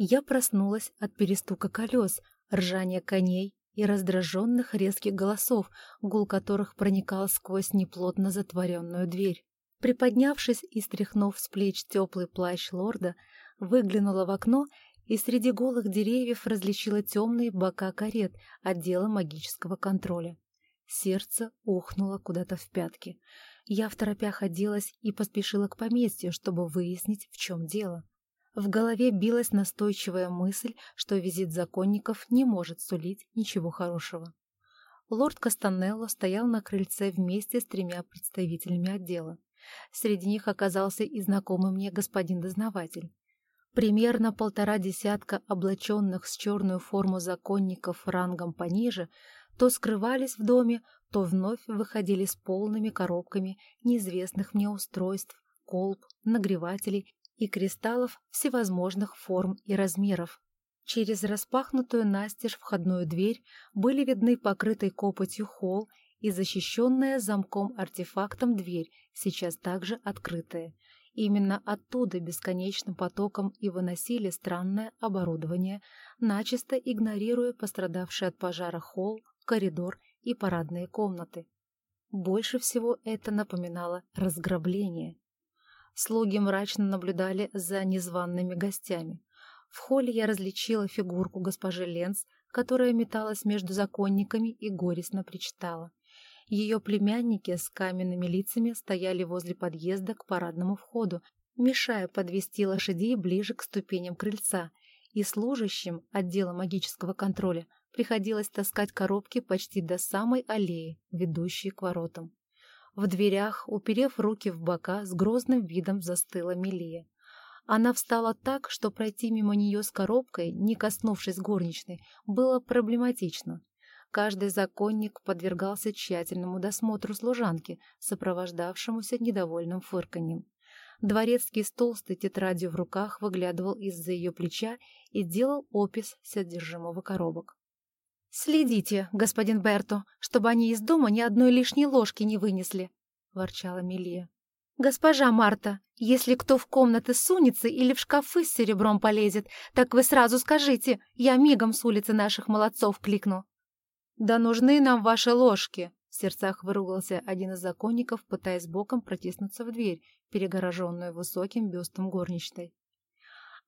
Я проснулась от перестука колес, ржания коней и раздраженных резких голосов, гул которых проникал сквозь неплотно затворенную дверь. Приподнявшись и стряхнув с плеч теплый плащ лорда, выглянула в окно и среди голых деревьев различила темные бока карет отдела магического контроля. Сердце ухнуло куда-то в пятки. Я в торопях оделась и поспешила к поместью, чтобы выяснить, в чем дело. В голове билась настойчивая мысль, что визит законников не может сулить ничего хорошего. Лорд Кастанелло стоял на крыльце вместе с тремя представителями отдела. Среди них оказался и знакомый мне господин дознаватель. Примерно полтора десятка облаченных с черную форму законников рангом пониже то скрывались в доме, то вновь выходили с полными коробками неизвестных мне устройств, колб, нагревателей и кристаллов всевозможных форм и размеров. Через распахнутую настежь входную дверь были видны покрытый копотью холл и защищенная замком-артефактом дверь, сейчас также открытая. Именно оттуда бесконечным потоком и выносили странное оборудование, начисто игнорируя пострадавший от пожара холл, коридор и парадные комнаты. Больше всего это напоминало разграбление. Слуги мрачно наблюдали за незваными гостями. В холле я различила фигурку госпожи Ленц, которая металась между законниками и горестно причитала. Ее племянники с каменными лицами стояли возле подъезда к парадному входу, мешая подвести лошадей ближе к ступеням крыльца, и служащим отдела магического контроля приходилось таскать коробки почти до самой аллеи, ведущей к воротам. В дверях, уперев руки в бока, с грозным видом застыла Милия. Она встала так, что пройти мимо нее с коробкой, не коснувшись горничной, было проблематично. Каждый законник подвергался тщательному досмотру служанки, сопровождавшемуся недовольным фырканьем. Дворецкий с толстой тетрадью в руках выглядывал из-за ее плеча и делал опись содержимого коробок. «Следите, господин Берто, чтобы они из дома ни одной лишней ложки не вынесли», — ворчала Милия. «Госпожа Марта, если кто в комнаты сунется или в шкафы с серебром полезет, так вы сразу скажите, я мигом с улицы наших молодцов кликну». «Да нужны нам ваши ложки!» В сердцах выругался один из законников, пытаясь боком протиснуться в дверь, перегороженную высоким бюстом горничной.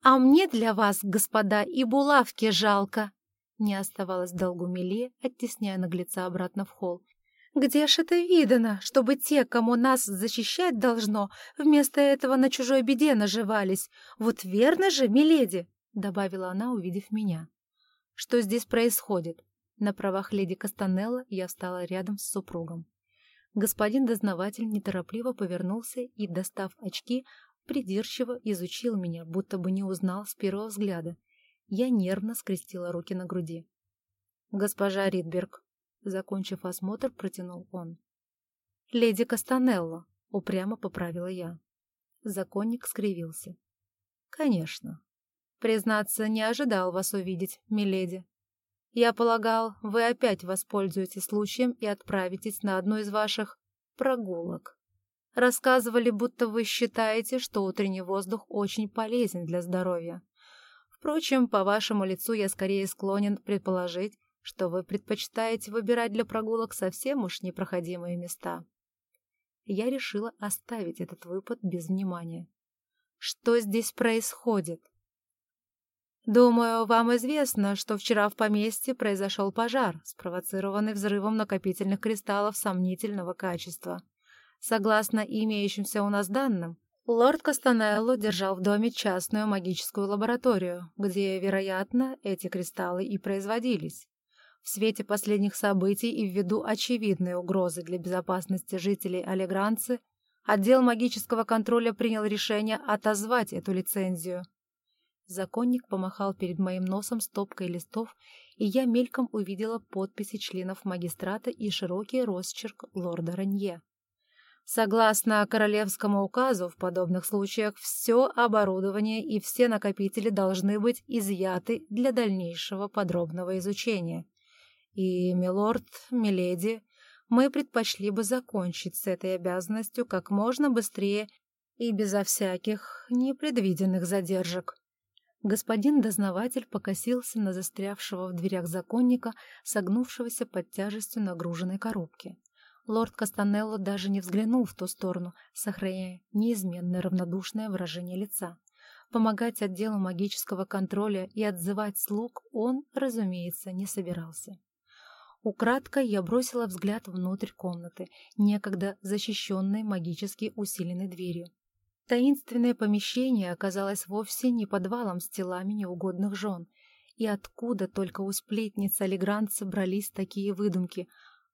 «А мне для вас, господа, и булавки жалко!» Не оставалось долгу Миле, оттесняя наглеца обратно в холл. «Где ж это видано, чтобы те, кому нас защищать должно, вместо этого на чужой беде наживались? Вот верно же, миледи!» — добавила она, увидев меня. «Что здесь происходит?» На правах леди Кастанелла я встала рядом с супругом. Господин дознаватель неторопливо повернулся и, достав очки, придирчиво изучил меня, будто бы не узнал с первого взгляда. Я нервно скрестила руки на груди. «Госпожа Ридберг», — закончив осмотр, протянул он. «Леди Кастанелло», — упрямо поправила я. Законник скривился. «Конечно. Признаться, не ожидал вас увидеть, миледи. Я полагал, вы опять воспользуетесь случаем и отправитесь на одну из ваших прогулок. Рассказывали, будто вы считаете, что утренний воздух очень полезен для здоровья. Впрочем, по вашему лицу я скорее склонен предположить, что вы предпочитаете выбирать для прогулок совсем уж непроходимые места. Я решила оставить этот выпад без внимания. Что здесь происходит? Думаю, вам известно, что вчера в поместье произошел пожар, спровоцированный взрывом накопительных кристаллов сомнительного качества. Согласно имеющимся у нас данным, лорд Кастанелло держал в доме частную магическую лабораторию, где, вероятно, эти кристаллы и производились. В свете последних событий и ввиду очевидной угрозы для безопасности жителей Алегранцы, отдел магического контроля принял решение отозвать эту лицензию – Законник помахал перед моим носом стопкой листов, и я мельком увидела подписи членов магистрата и широкий росчерк лорда Ранье. Согласно королевскому указу, в подобных случаях все оборудование и все накопители должны быть изъяты для дальнейшего подробного изучения. И, милорд, миледи, мы предпочли бы закончить с этой обязанностью как можно быстрее и безо всяких непредвиденных задержек. Господин дознаватель покосился на застрявшего в дверях законника, согнувшегося под тяжестью нагруженной коробки. Лорд Кастанелло даже не взглянул в ту сторону, сохраняя неизменное равнодушное выражение лица. Помогать отделу магического контроля и отзывать слуг он, разумеется, не собирался. Украдкой я бросила взгляд внутрь комнаты, некогда защищенной магически усиленной дверью. Таинственное помещение оказалось вовсе не подвалом с телами неугодных жен. И откуда только у сплетниц Алигранца брались такие выдумки,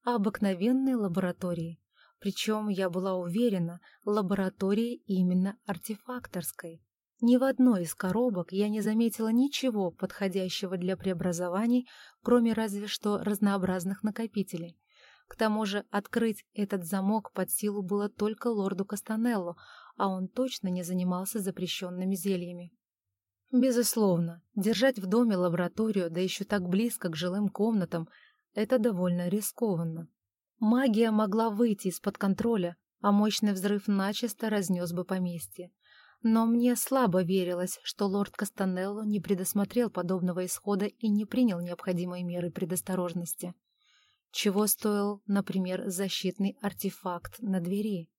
а обыкновенной лаборатории. Причем, я была уверена, лаборатории именно артефакторской. Ни в одной из коробок я не заметила ничего подходящего для преобразований, кроме разве что разнообразных накопителей. К тому же открыть этот замок под силу было только лорду Кастанелло, а он точно не занимался запрещенными зельями. Безусловно, держать в доме лабораторию, да еще так близко к жилым комнатам, это довольно рискованно. Магия могла выйти из-под контроля, а мощный взрыв начисто разнес бы поместье. Но мне слабо верилось, что лорд Кастанелло не предусмотрел подобного исхода и не принял необходимые меры предосторожности. Чего стоил, например, защитный артефакт на двери?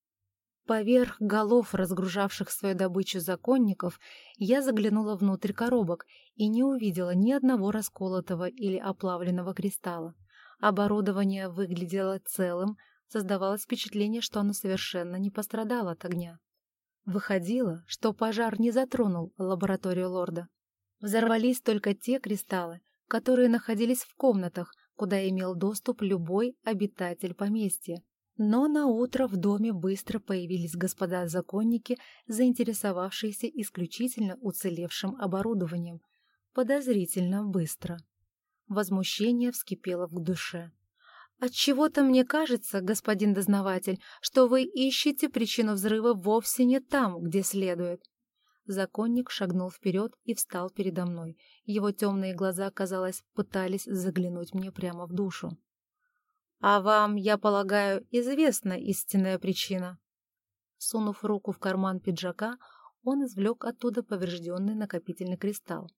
Поверх голов, разгружавших свою добычу законников, я заглянула внутрь коробок и не увидела ни одного расколотого или оплавленного кристалла. Оборудование выглядело целым, создавалось впечатление, что оно совершенно не пострадало от огня. Выходило, что пожар не затронул лабораторию лорда. Взорвались только те кристаллы, которые находились в комнатах, куда имел доступ любой обитатель поместья. Но на утро в доме быстро появились господа-законники, заинтересовавшиеся исключительно уцелевшим оборудованием. Подозрительно быстро. Возмущение вскипело в душе. «Отчего-то мне кажется, господин дознаватель, что вы ищете причину взрыва вовсе не там, где следует». Законник шагнул вперед и встал передо мной. Его темные глаза, казалось, пытались заглянуть мне прямо в душу. «А вам, я полагаю, известна истинная причина?» Сунув руку в карман пиджака, он извлек оттуда поврежденный накопительный кристалл.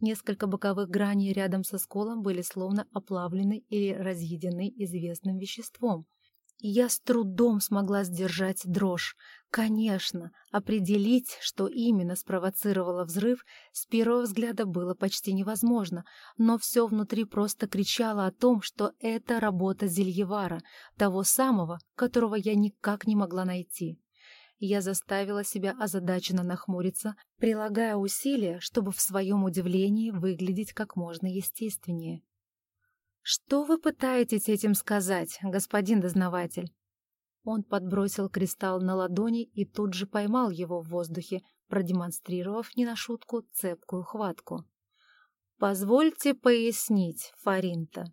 Несколько боковых граней рядом со сколом были словно оплавлены или разъедены известным веществом. я с трудом смогла сдержать дрожь. Конечно, определить, что именно спровоцировало взрыв, с первого взгляда было почти невозможно, но все внутри просто кричало о том, что это работа Зельевара, того самого, которого я никак не могла найти. Я заставила себя озадаченно нахмуриться, прилагая усилия, чтобы в своем удивлении выглядеть как можно естественнее. «Что вы пытаетесь этим сказать, господин дознаватель?» Он подбросил кристалл на ладони и тут же поймал его в воздухе, продемонстрировав не на шутку цепкую хватку. «Позвольте пояснить, Фаринта.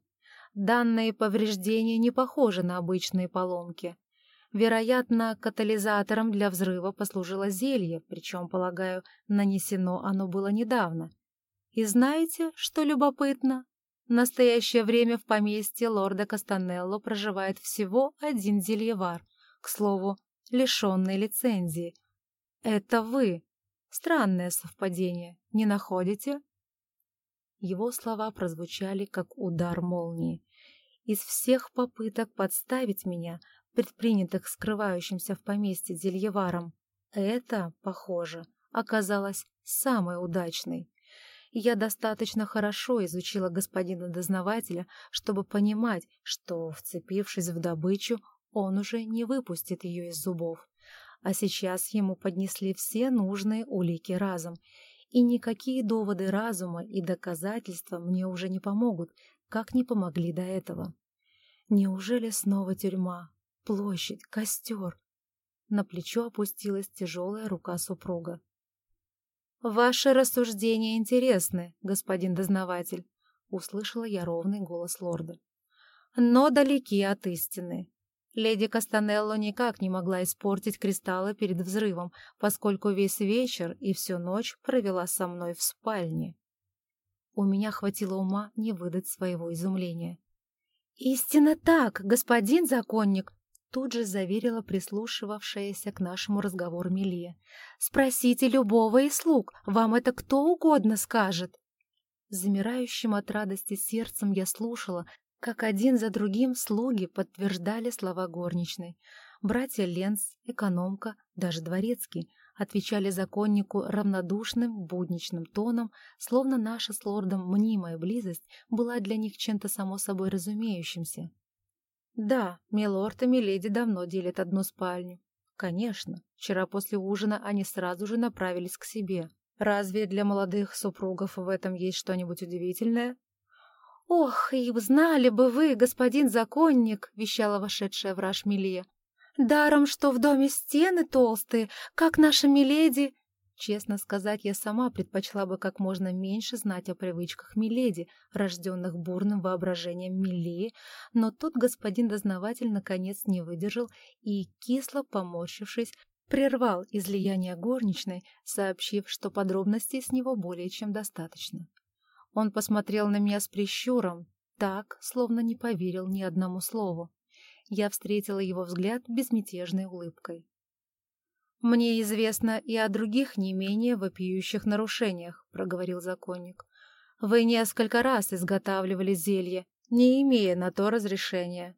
Данные повреждения не похожи на обычные поломки. Вероятно, катализатором для взрыва послужило зелье, причем, полагаю, нанесено оно было недавно. И знаете, что любопытно? В настоящее время в поместье лорда Кастанелло проживает всего один зельевар, к слову, лишенный лицензии. Это вы. Странное совпадение, не находите? Его слова прозвучали, как удар молнии. Из всех попыток подставить меня — предпринятых скрывающимся в поместье Зельеваром, это, похоже, оказалось самой удачной. Я достаточно хорошо изучила господина дознавателя, чтобы понимать, что, вцепившись в добычу, он уже не выпустит ее из зубов. А сейчас ему поднесли все нужные улики разом, и никакие доводы разума и доказательства мне уже не помогут, как не помогли до этого. Неужели снова тюрьма, Площадь, костер. На плечо опустилась тяжелая рука супруга. «Ваши рассуждения интересны, господин дознаватель», — услышала я ровный голос лорда. «Но далеки от истины. Леди Кастанелло никак не могла испортить кристаллы перед взрывом, поскольку весь вечер и всю ночь провела со мной в спальне. У меня хватило ума не выдать своего изумления. «Истинно так, господин законник!» Тут же заверила прислушивавшаяся к нашему разговору Милия. «Спросите любого из слуг, вам это кто угодно скажет». Замирающим от радости сердцем я слушала, как один за другим слуги подтверждали слова горничной. Братья Ленц, экономка, даже дворецкий отвечали законнику равнодушным, будничным тоном, словно наша с лордом мнимая близость была для них чем-то само собой разумеющимся. Да, милорд и миледи давно делят одну спальню. Конечно, вчера после ужина они сразу же направились к себе. Разве для молодых супругов в этом есть что-нибудь удивительное? «Ох, и знали бы вы, господин законник!» — вещала вошедшая в раж Милия. «Даром, что в доме стены толстые, как наша Миледи!» Честно сказать, я сама предпочла бы как можно меньше знать о привычках Миледи, рожденных бурным воображением Милии, но тут господин дознаватель наконец не выдержал и, кисло поморщившись, прервал излияние горничной, сообщив, что подробностей с него более чем достаточно. Он посмотрел на меня с прищуром, так, словно не поверил ни одному слову. Я встретила его взгляд безмятежной улыбкой. «Мне известно и о других не менее вопиющих нарушениях», — проговорил законник. «Вы несколько раз изготавливали зелье, не имея на то разрешения.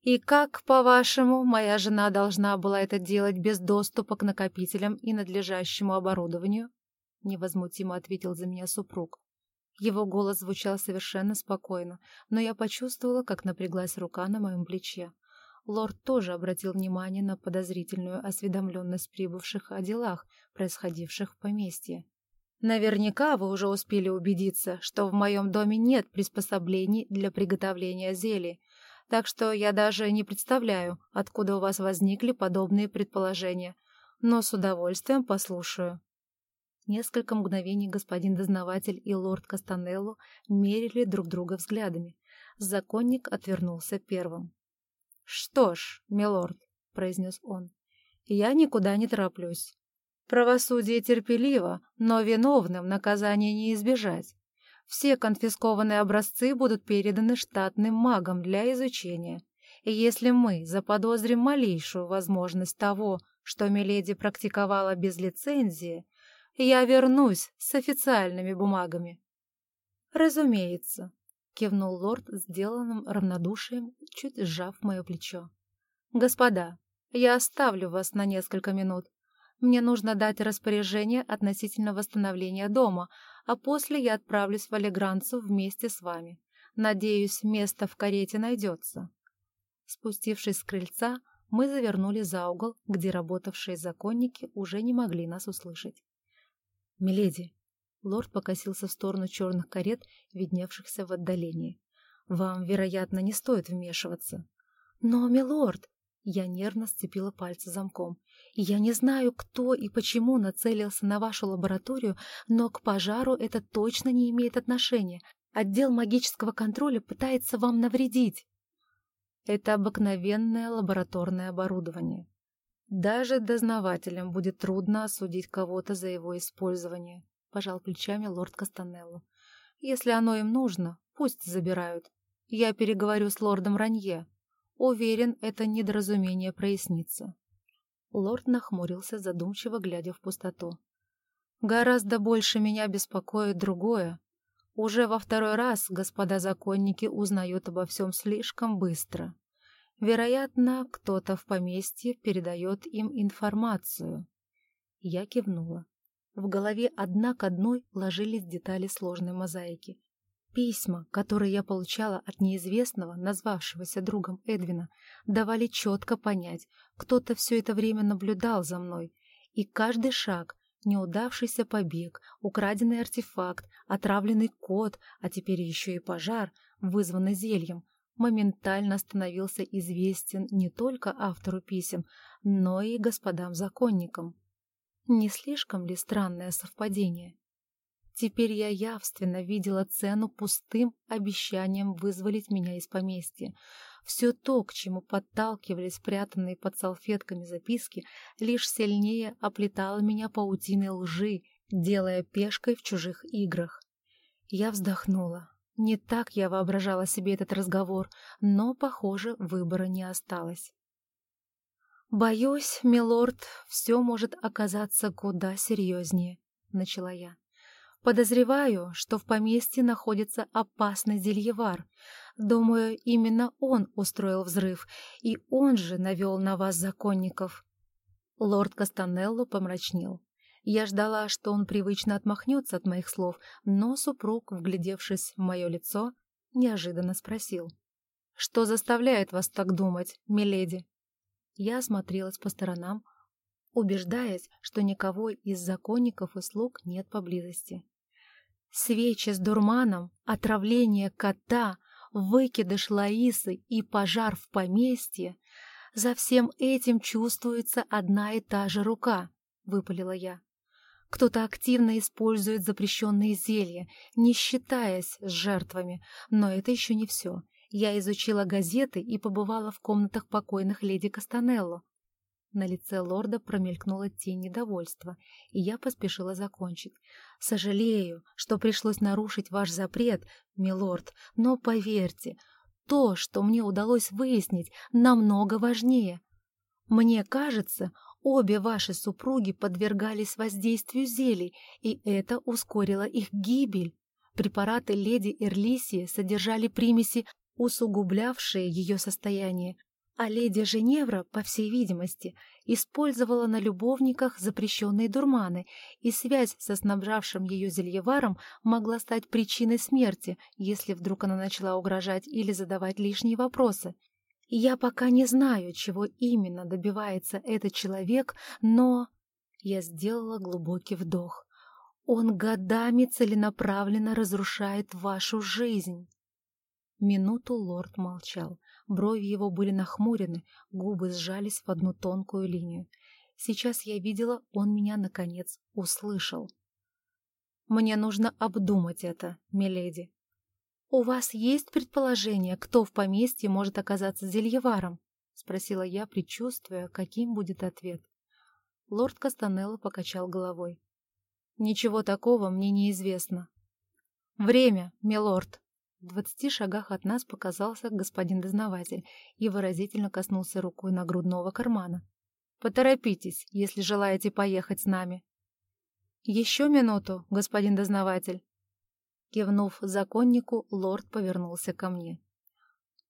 И как, по-вашему, моя жена должна была это делать без доступа к накопителям и надлежащему оборудованию?» — невозмутимо ответил за меня супруг. Его голос звучал совершенно спокойно, но я почувствовала, как напряглась рука на моем плече. Лорд тоже обратил внимание на подозрительную осведомленность прибывших о делах, происходивших в поместье. «Наверняка вы уже успели убедиться, что в моем доме нет приспособлений для приготовления зелий, так что я даже не представляю, откуда у вас возникли подобные предположения, но с удовольствием послушаю». Несколько мгновений господин дознаватель и лорд Кастанелло мерили друг друга взглядами. Законник отвернулся первым. «Что ж, милорд», — произнес он, — «я никуда не тороплюсь. Правосудие терпеливо, но виновным наказания не избежать. Все конфискованные образцы будут переданы штатным магам для изучения. И если мы заподозрим малейшую возможность того, что Миледи практиковала без лицензии, я вернусь с официальными бумагами. Разумеется, кивнул лорд, сделанным равнодушием, чуть сжав мое плечо. «Господа, я оставлю вас на несколько минут. Мне нужно дать распоряжение относительно восстановления дома, а после я отправлюсь в Алигранцу вместе с вами. Надеюсь, место в карете найдется». Спустившись с крыльца, мы завернули за угол, где работавшие законники уже не могли нас услышать. «Миледи, Лорд покосился в сторону черных карет, видневшихся в отдалении. «Вам, вероятно, не стоит вмешиваться». «Но, милорд!» Я нервно сцепила пальцы замком. «Я не знаю, кто и почему нацелился на вашу лабораторию, но к пожару это точно не имеет отношения. Отдел магического контроля пытается вам навредить». Это обыкновенное лабораторное оборудование. Даже дознавателям будет трудно осудить кого-то за его использование. — пожал плечами лорд Кастанелло. «Если оно им нужно, пусть забирают. Я переговорю с лордом Ранье. Уверен, это недоразумение прояснится». Лорд нахмурился, задумчиво глядя в пустоту. «Гораздо больше меня беспокоит другое. Уже во второй раз господа законники узнают обо всем слишком быстро. Вероятно, кто-то в поместье передает им информацию». Я кивнула. В голове одна к одной ложились детали сложной мозаики. Письма, которые я получала от неизвестного, назвавшегося другом Эдвина, давали четко понять, кто-то все это время наблюдал за мной, и каждый шаг, неудавшийся побег, украденный артефакт, отравленный кот, а теперь еще и пожар, вызванный зельем, моментально становился известен не только автору писем, но и господам-законникам. Не слишком ли странное совпадение? Теперь я явственно видела цену пустым обещанием вызволить меня из поместья. Все то, к чему подталкивали спрятанные под салфетками записки, лишь сильнее оплетало меня паутиной лжи, делая пешкой в чужих играх. Я вздохнула. Не так я воображала себе этот разговор, но, похоже, выбора не осталось. «Боюсь, милорд, все может оказаться куда серьезнее», — начала я. «Подозреваю, что в поместье находится опасный зельевар. Думаю, именно он устроил взрыв, и он же навел на вас законников». Лорд Кастанелло помрачнел. Я ждала, что он привычно отмахнется от моих слов, но супруг, вглядевшись в мое лицо, неожиданно спросил. «Что заставляет вас так думать, миледи?» Я осмотрелась по сторонам, убеждаясь, что никого из законников и слуг нет поблизости. Свечи с дурманом, отравление кота, выкидыш Лаисы и пожар в поместье — за всем этим чувствуется одна и та же рука, — выпалила я. Кто-то активно использует запрещенные зелья, не считаясь с жертвами, но это еще не все. Я изучила газеты и побывала в комнатах покойных леди Кастанелло. На лице лорда промелькнула тень недовольства, и я поспешила закончить. «Сожалею, что пришлось нарушить ваш запрет, милорд, но поверьте, то, что мне удалось выяснить, намного важнее. Мне кажется, обе ваши супруги подвергались воздействию зелий, и это ускорило их гибель. Препараты леди Эрлисии содержали примеси усугублявшие ее состояние, а леди Женевра, по всей видимости, использовала на любовниках запрещенные дурманы, и связь со снабжавшим ее зельеваром могла стать причиной смерти, если вдруг она начала угрожать или задавать лишние вопросы. я пока не знаю, чего именно добивается этот человек, но... Я сделала глубокий вдох. Он годами целенаправленно разрушает вашу жизнь. Минуту лорд молчал. Брови его были нахмурены, губы сжались в одну тонкую линию. Сейчас я видела, он меня, наконец, услышал. «Мне нужно обдумать это, миледи». «У вас есть предположение, кто в поместье может оказаться зельеваром?» — спросила я, предчувствуя, каким будет ответ. Лорд Кастанелло покачал головой. «Ничего такого мне неизвестно». «Время, милорд», в двадцати шагах от нас показался господин дознаватель и выразительно коснулся рукой нагрудного кармана. «Поторопитесь, если желаете поехать с нами». «Еще минуту, господин дознаватель». Кивнув законнику, лорд повернулся ко мне.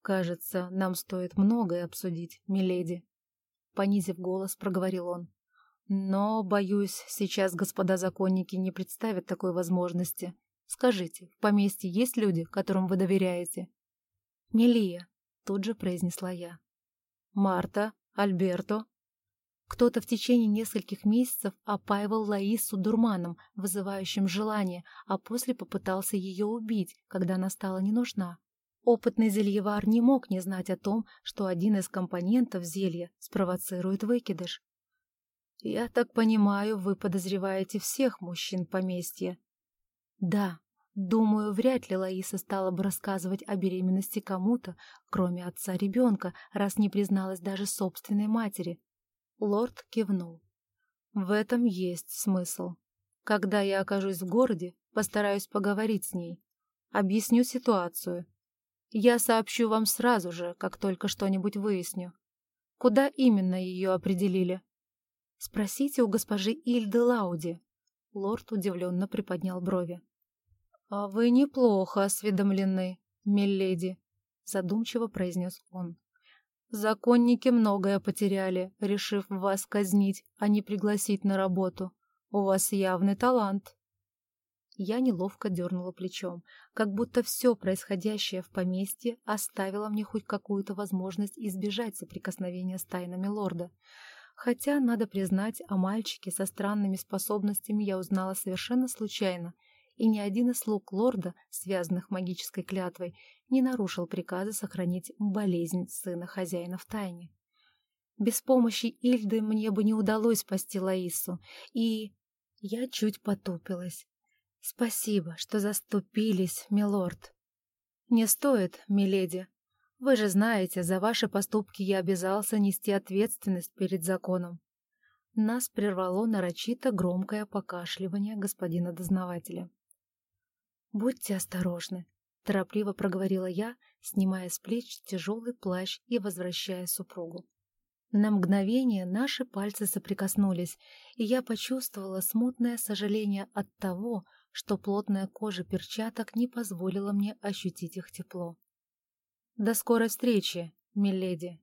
«Кажется, нам стоит многое обсудить, миледи», — понизив голос, проговорил он. «Но, боюсь, сейчас господа законники не представят такой возможности. Скажите, в поместье есть люди, которым вы доверяете?» «Мелия», — тут же произнесла я. «Марта, Альберто». Кто-то в течение нескольких месяцев опаивал Лаису дурманом, вызывающим желание, а после попытался ее убить, когда она стала не нужна. Опытный зельевар не мог не знать о том, что один из компонентов зелья спровоцирует выкидыш. «Я так понимаю, вы подозреваете всех мужчин поместья?» Да, думаю, вряд ли Лаиса стала бы рассказывать о беременности кому-то, кроме отца ребенка, раз не призналась даже собственной матери. Лорд кивнул. В этом есть смысл. Когда я окажусь в городе, постараюсь поговорить с ней. Объясню ситуацию. Я сообщу вам сразу же, как только что-нибудь выясню. Куда именно ее определили? Спросите у госпожи Ильды Лауди. Лорд удивленно приподнял брови. «А вы неплохо осведомлены, миледи», — задумчиво произнес он. «Законники многое потеряли, решив вас казнить, а не пригласить на работу. У вас явный талант». Я неловко дернула плечом, как будто все происходящее в поместье оставило мне хоть какую-то возможность избежать соприкосновения с тайнами лорда. Хотя, надо признать, о мальчике со странными способностями я узнала совершенно случайно — и ни один из слуг лорда, связанных магической клятвой, не нарушил приказа сохранить болезнь сына хозяина в тайне. Без помощи Ильды мне бы не удалось спасти Лаису, и... Я чуть потупилась. «Спасибо, что заступились, милорд». «Не стоит, миледи. Вы же знаете, за ваши поступки я обязался нести ответственность перед законом». Нас прервало нарочито громкое покашливание господина дознавателя. «Будьте осторожны», — торопливо проговорила я, снимая с плеч тяжелый плащ и возвращая супругу. На мгновение наши пальцы соприкоснулись, и я почувствовала смутное сожаление от того, что плотная кожа перчаток не позволила мне ощутить их тепло. «До скорой встречи, миледи!»